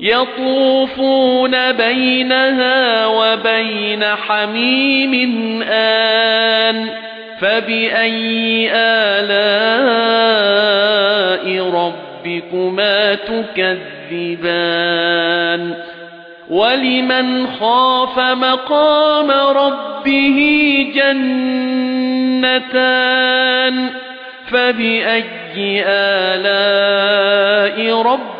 يَطُوفُونَ بَيْنَهَا وَبَيْنَ حَمِيمٍ آنٍ فَبِأَيِّ آلَاءِ رَبِّكُمَا تُكَذِّبَانِ؟ وَلِمَنْ خَافَ مَقَامَ رَبِّهِ جَنَّتَانِ فَبِأَيِّ آلَاءِ رَبِّكُمَا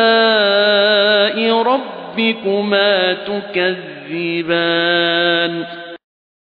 رَبِّكُمَا تُكَذِّبَانِ